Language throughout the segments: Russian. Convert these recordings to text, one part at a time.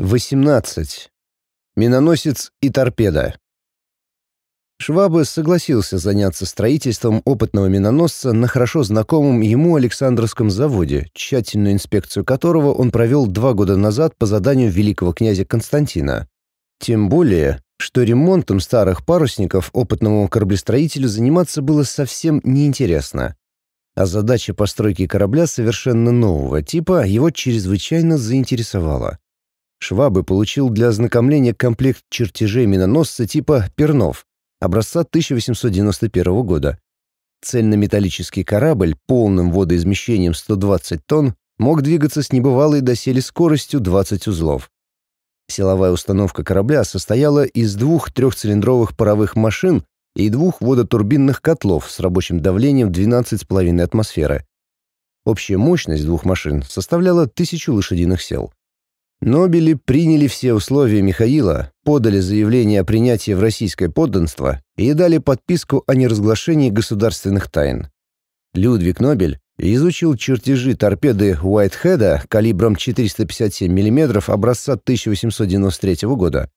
18. Миноносец и торпеда. Швабы согласился заняться строительством опытного миноносца на хорошо знакомом ему Александровском заводе, тщательную инспекцию которого он провел два года назад по заданию великого князя Константина. Тем более, что ремонтом старых парусников опытному кораблестроителю заниматься было совсем неинтересно. А задача постройки корабля совершенно нового типа его чрезвычайно заинтересовала. Швабы получил для ознакомления комплект чертежей миноносца типа «Пернов» образца 1891 года. Цельнометаллический корабль полным водоизмещением 120 тонн мог двигаться с небывалой доселе скоростью 20 узлов. Силовая установка корабля состояла из двух трехцилиндровых паровых машин и двух водотурбинных котлов с рабочим давлением 12,5 атмосферы. Общая мощность двух машин составляла 1000 лошадиных сил. Нобели приняли все условия Михаила, подали заявление о принятии в российское подданство и дали подписку о неразглашении государственных тайн. Людвиг Нобель изучил чертежи торпеды Уайтхеда калибром 457 мм образца 1893 года.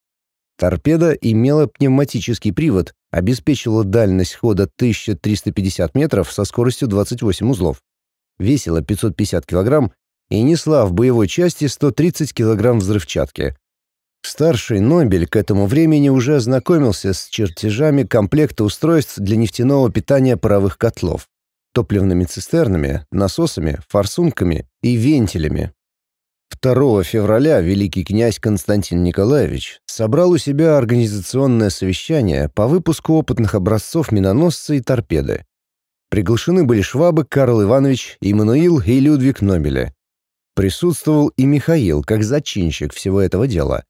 Торпеда имела пневматический привод, обеспечивала дальность хода 1350 метров со скоростью 28 узлов. Весила 550 килограмм и несла в боевой части 130 килограмм взрывчатки. Старший Нобель к этому времени уже ознакомился с чертежами комплекта устройств для нефтяного питания паровых котлов, топливными цистернами, насосами, форсунками и вентилями. 2 февраля великий князь Константин Николаевич собрал у себя организационное совещание по выпуску опытных образцов миноносца и торпеды. Приглашены были Швабы, Карл Иванович, Иммануил и Людвиг Нобеля. Присутствовал и Михаил, как зачинщик всего этого дела.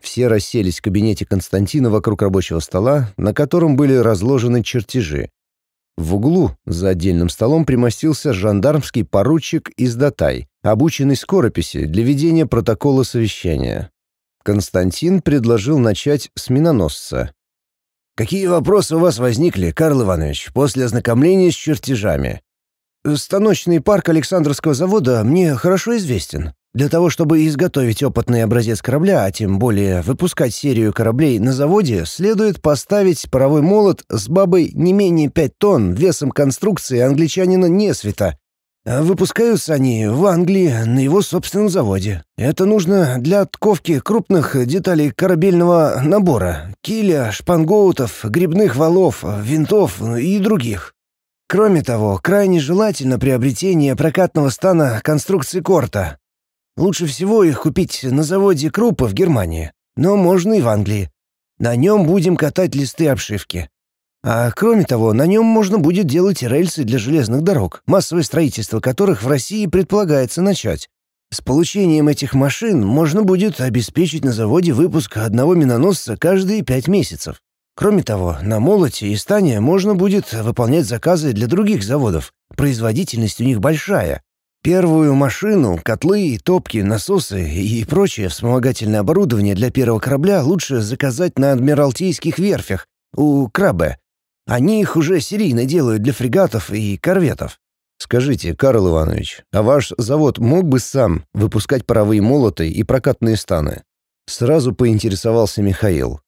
Все расселись в кабинете Константина вокруг рабочего стола, на котором были разложены чертежи. В углу, за отдельным столом, примостился жандармский поручик изДатай, обученный скорописи для ведения протокола совещания. Константин предложил начать с миноносца. «Какие вопросы у вас возникли, Карл Иванович, после ознакомления с чертежами?» Станочный парк Александровского завода мне хорошо известен. Для того, чтобы изготовить опытный образец корабля, а тем более выпускать серию кораблей на заводе, следует поставить паровой молот с бабой не менее 5 тонн весом конструкции англичанина Несвета. Выпускаются они в Англии на его собственном заводе. Это нужно для отковки крупных деталей корабельного набора — киля, шпангоутов, грибных валов, винтов и других. Кроме того, крайне желательно приобретение прокатного стана конструкции корта. Лучше всего их купить на заводе Крупа в Германии, но можно и в Англии. На нем будем катать листы обшивки. А кроме того, на нем можно будет делать рельсы для железных дорог, массовое строительство которых в России предполагается начать. С получением этих машин можно будет обеспечить на заводе выпуск одного миноносца каждые пять месяцев. Кроме того, на молоте и стане можно будет выполнять заказы для других заводов. Производительность у них большая. Первую машину, котлы, топки, насосы и прочее вспомогательное оборудование для первого корабля лучше заказать на адмиралтейских верфях у Крабе. Они их уже серийно делают для фрегатов и корветов. Скажите, Карл Иванович, а ваш завод мог бы сам выпускать паровые молоты и прокатные станы? Сразу поинтересовался Михаил.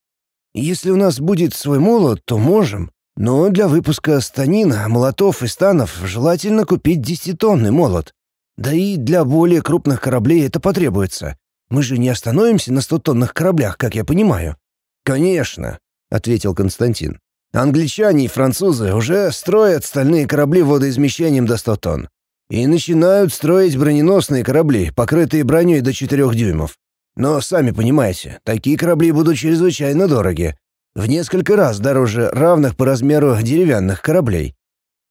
Если у нас будет свой молот, то можем. Но для выпуска станина, молотов и станов желательно купить десятитонный молот. Да и для более крупных кораблей это потребуется. Мы же не остановимся на стотонных кораблях, как я понимаю». «Конечно», — ответил Константин. «Англичане и французы уже строят стальные корабли водоизмещением до 100 тонн. И начинают строить броненосные корабли, покрытые броней до 4 дюймов. Но, сами понимаете, такие корабли будут чрезвычайно дороги. В несколько раз дороже равных по размеру деревянных кораблей.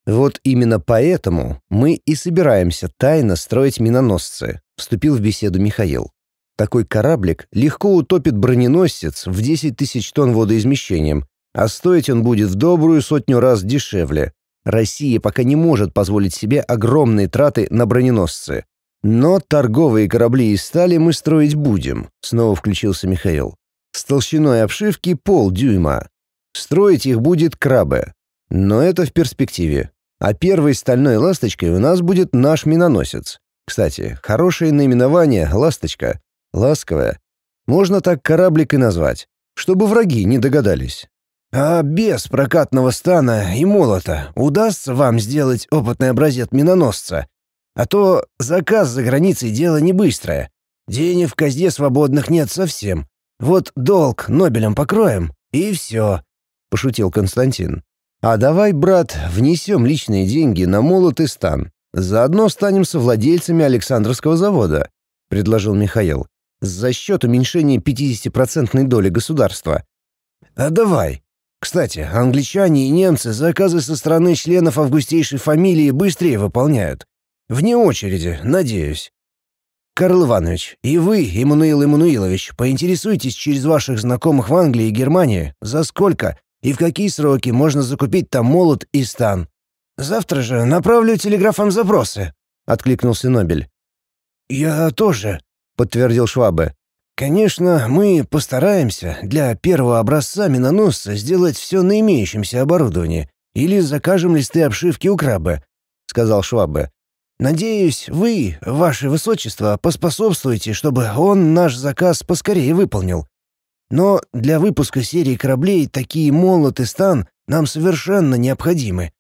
Вот именно поэтому мы и собираемся тайно строить миноносцы, вступил в беседу Михаил. Такой кораблик легко утопит броненосец в 10 тысяч тонн водоизмещением, а стоить он будет в добрую сотню раз дешевле. Россия пока не может позволить себе огромные траты на броненосцы. «Но торговые корабли из стали мы строить будем», — снова включился Михаил. «С толщиной обшивки полдюйма. Строить их будет крабы. Но это в перспективе. А первой стальной ласточкой у нас будет наш миноносец. Кстати, хорошее наименование «Ласточка». Ласковое. Можно так кораблик и назвать, чтобы враги не догадались. А без прокатного стана и молота удастся вам сделать опытный образец миноносца? А то заказ за границей дело не быстрое. Денег в казне свободных нет совсем. Вот долг Нобелем покроем, и все», — пошутил Константин. «А давай, брат, внесем личные деньги на молот и стан. Заодно станем совладельцами Александровского завода», — предложил Михаил. «За счет уменьшения 50% доли государства». «А давай. Кстати, англичане и немцы заказы со стороны членов августейшей фамилии быстрее выполняют. Вне очереди, надеюсь. Карл Иванович, и вы, Иммануил Иммануилович, поинтересуйтесь через ваших знакомых в Англии и Германии, за сколько и в какие сроки можно закупить там молот и стан. Завтра же направлю телеграфом запросы», — откликнулся Нобель. «Я тоже», — подтвердил Швабе. «Конечно, мы постараемся для первого образца миноносца сделать все на имеющемся оборудовании или закажем листы обшивки у краба», — сказал Швабе. «Надеюсь, вы, ваше высочество, поспособствуете, чтобы он наш заказ поскорее выполнил. Но для выпуска серии кораблей такие молот и стан нам совершенно необходимы.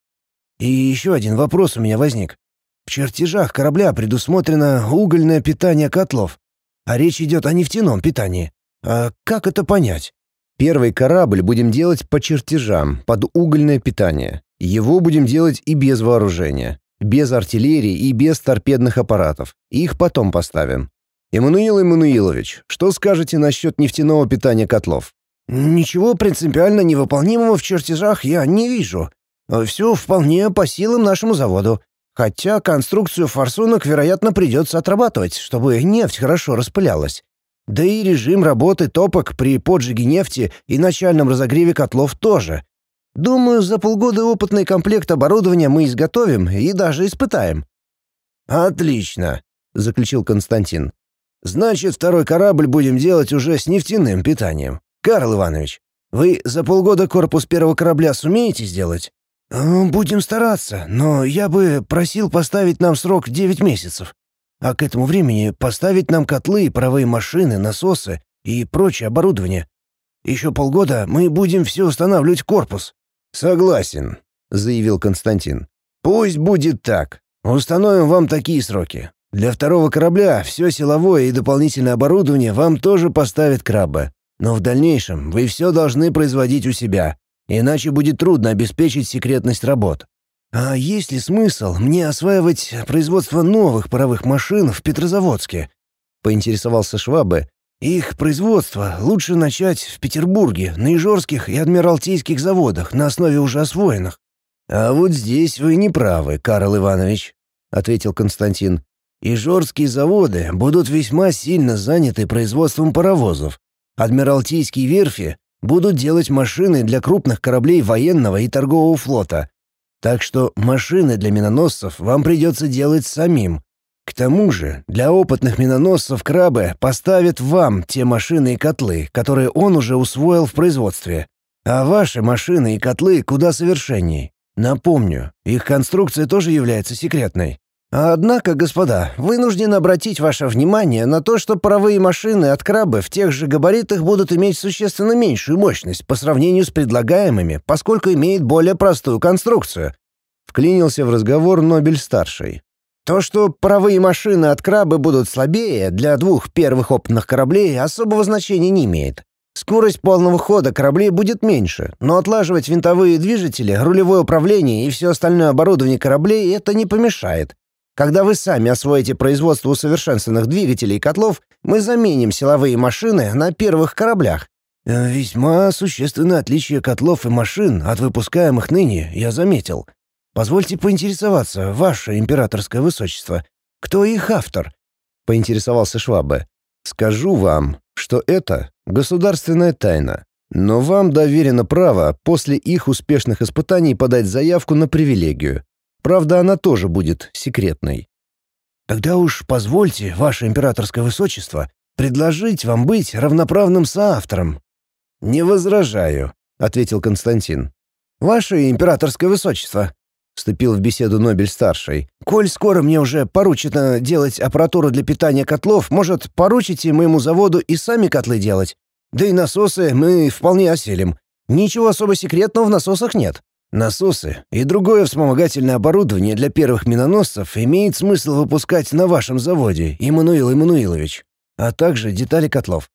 И еще один вопрос у меня возник. В чертежах корабля предусмотрено угольное питание котлов, а речь идет о нефтяном питании. А как это понять? Первый корабль будем делать по чертежам, под угольное питание. Его будем делать и без вооружения, без артиллерии и без торпедных аппаратов. Их потом поставим. «Эммануил Эммануилович, что скажете насчет нефтяного питания котлов?» «Ничего принципиально невыполнимого в чертежах я не вижу. Все вполне по силам нашему заводу. Хотя конструкцию форсунок, вероятно, придется отрабатывать, чтобы нефть хорошо распылялась. Да и режим работы топок при поджиге нефти и начальном разогреве котлов тоже. Думаю, за полгода опытный комплект оборудования мы изготовим и даже испытаем». «Отлично», — заключил Константин. Значит, второй корабль будем делать уже с нефтяным питанием. Карл Иванович, вы за полгода корпус первого корабля сумеете сделать? Э, будем стараться, но я бы просил поставить нам срок 9 месяцев. А к этому времени поставить нам котлы, паровые машины, насосы и прочее оборудование. Еще полгода мы будем все устанавливать корпус. Согласен, заявил Константин. Пусть будет так. Установим вам такие сроки. Для второго корабля все силовое и дополнительное оборудование вам тоже поставят крабы. Но в дальнейшем вы все должны производить у себя, иначе будет трудно обеспечить секретность работ. А есть ли смысл мне осваивать производство новых паровых машин в Петрозаводске? Поинтересовался Швабе. Их производство лучше начать в Петербурге, на Ижорских и Адмиралтейских заводах на основе уже освоенных. А вот здесь вы не правы, Карл Иванович, ответил Константин. Ижорские заводы будут весьма сильно заняты производством паровозов. Адмиралтейские верфи будут делать машины для крупных кораблей военного и торгового флота. Так что машины для миноносцев вам придется делать самим. К тому же, для опытных миноносцев Крабе поставят вам те машины и котлы, которые он уже усвоил в производстве. А ваши машины и котлы куда совершенней. Напомню, их конструкция тоже является секретной. Однако, господа, вынужден обратить ваше внимание на то, что паровые машины от крабы в тех же габаритах будут иметь существенно меньшую мощность по сравнению с предлагаемыми, поскольку имеют более простую конструкцию. Вклинился в разговор Нобель-старший. То, что паровые машины от крабы будут слабее, для двух первых опытных кораблей особого значения не имеет. Скорость полного хода кораблей будет меньше, но отлаживать винтовые движители, рулевое управление и все остальное оборудование кораблей это не помешает. Когда вы сами освоите производство усовершенствованных двигателей и котлов, мы заменим силовые машины на первых кораблях. Э, весьма существенное отличие котлов и машин от выпускаемых ныне, я заметил. Позвольте поинтересоваться, ваше императорское высочество, кто их автор? Поинтересовался Швабе. Скажу вам, что это государственная тайна. Но вам доверено право после их успешных испытаний подать заявку на привилегию. Правда, она тоже будет секретной. Тогда уж позвольте, ваше императорское высочество, предложить вам быть равноправным соавтором. Не возражаю, ответил Константин. Ваше императорское высочество, вступил в беседу Нобель-старший. «Коль скоро мне уже поручено делать аппаратуру для питания котлов, может, поручите моему заводу и сами котлы делать? Да и насосы мы вполне оселим. Ничего особо секретного в насосах нет. Насосы и другое вспомогательное оборудование для первых миноносцев имеет смысл выпускать на вашем заводе, Иммануил Иммануилович, а также детали котлов.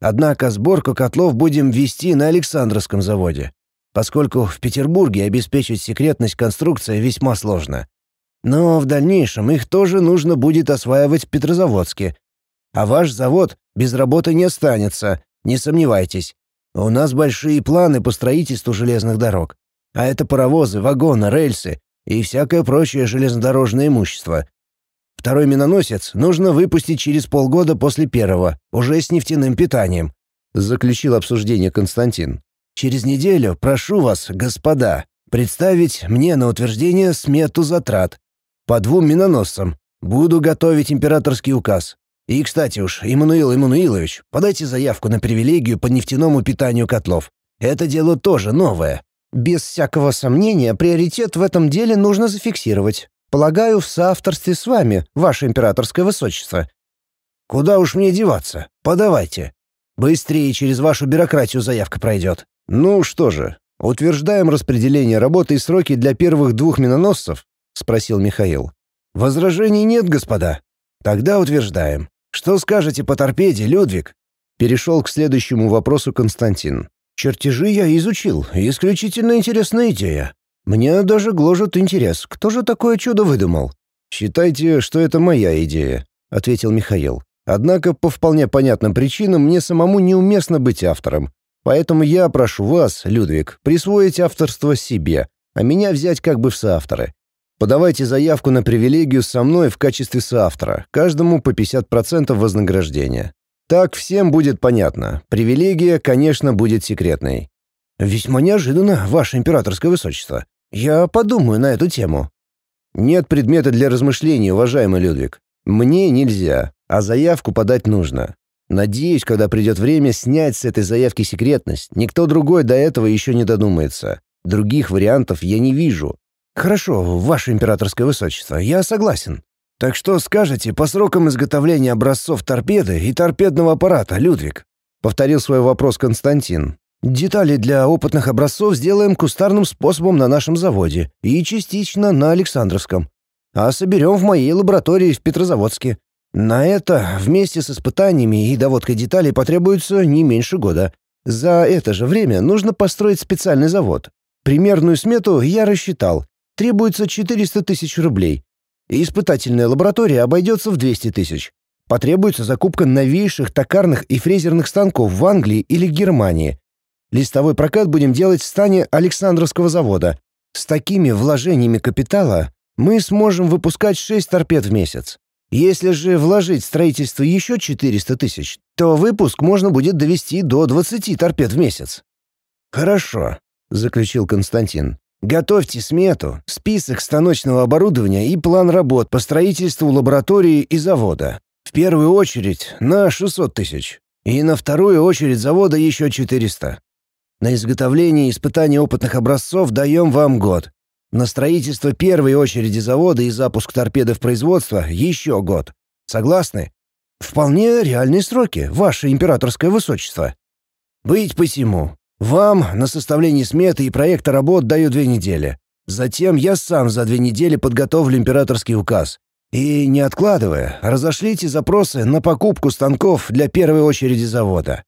Однако сборку котлов будем вести на Александровском заводе поскольку в Петербурге обеспечить секретность конструкции весьма сложно. Но в дальнейшем их тоже нужно будет осваивать в Петрозаводске. А ваш завод без работы не останется, не сомневайтесь. У нас большие планы по строительству железных дорог. А это паровозы, вагоны, рельсы и всякое прочее железнодорожное имущество. Второй миноносец нужно выпустить через полгода после первого, уже с нефтяным питанием», — заключил обсуждение Константин. Через неделю прошу вас, господа, представить мне на утверждение смету затрат по двум миноносцам. Буду готовить императорский указ. И, кстати уж, Иммануил Иммануилович, подайте заявку на привилегию по нефтяному питанию котлов. Это дело тоже новое. Без всякого сомнения, приоритет в этом деле нужно зафиксировать. Полагаю, в соавторстве с вами, ваше императорское высочество. Куда уж мне деваться? Подавайте. Быстрее через вашу бюрократию заявка пройдет. «Ну что же, утверждаем распределение работы и сроки для первых двух миноносцев?» — спросил Михаил. «Возражений нет, господа. Тогда утверждаем. Что скажете по торпеде, Людвиг?» Перешел к следующему вопросу Константин. «Чертежи я изучил. Исключительно интересная идея. Мне даже гложет интерес. Кто же такое чудо выдумал?» «Считайте, что это моя идея», — ответил Михаил. «Однако по вполне понятным причинам мне самому неуместно быть автором. Поэтому я прошу вас, Людвиг, присвоить авторство себе, а меня взять как бы в соавторы. Подавайте заявку на привилегию со мной в качестве соавтора, каждому по 50% вознаграждения. Так всем будет понятно. Привилегия, конечно, будет секретной. Весьма неожиданно, ваше императорское высочество. Я подумаю на эту тему. Нет предмета для размышлений, уважаемый Людвиг. Мне нельзя, а заявку подать нужно. Надеюсь, когда придет время снять с этой заявки секретность, никто другой до этого еще не додумается. Других вариантов я не вижу. Хорошо, ваше императорское высочество, я согласен. Так что скажете по срокам изготовления образцов торпеды и торпедного аппарата, Людвиг? Повторил свой вопрос Константин. Детали для опытных образцов сделаем кустарным способом на нашем заводе и частично на Александровском. А соберем в моей лаборатории в Петрозаводске. На это вместе с испытаниями и доводкой деталей потребуется не меньше года. За это же время нужно построить специальный завод. Примерную смету я рассчитал. Требуется 400 тысяч рублей. Испытательная лаборатория обойдется в 200 тысяч. Потребуется закупка новейших токарных и фрезерных станков в Англии или Германии. Листовой прокат будем делать в стане Александровского завода. С такими вложениями капитала мы сможем выпускать 6 торпед в месяц. Если же вложить в строительство еще 400 тысяч, то выпуск можно будет довести до 20 торпед в месяц. «Хорошо», — заключил Константин. «Готовьте смету, список станочного оборудования и план работ по строительству лаборатории и завода. В первую очередь на 600 тысяч. И на вторую очередь завода еще 400. На изготовление и испытание опытных образцов даем вам год. На строительство первой очереди завода и запуск торпеды в производство еще год. Согласны? Вполне реальные сроки, ваше императорское высочество. Быть посему. Вам на составление сметы и проекта работ даю две недели. Затем я сам за две недели подготовлю императорский указ. И, не откладывая, разошлите запросы на покупку станков для первой очереди завода.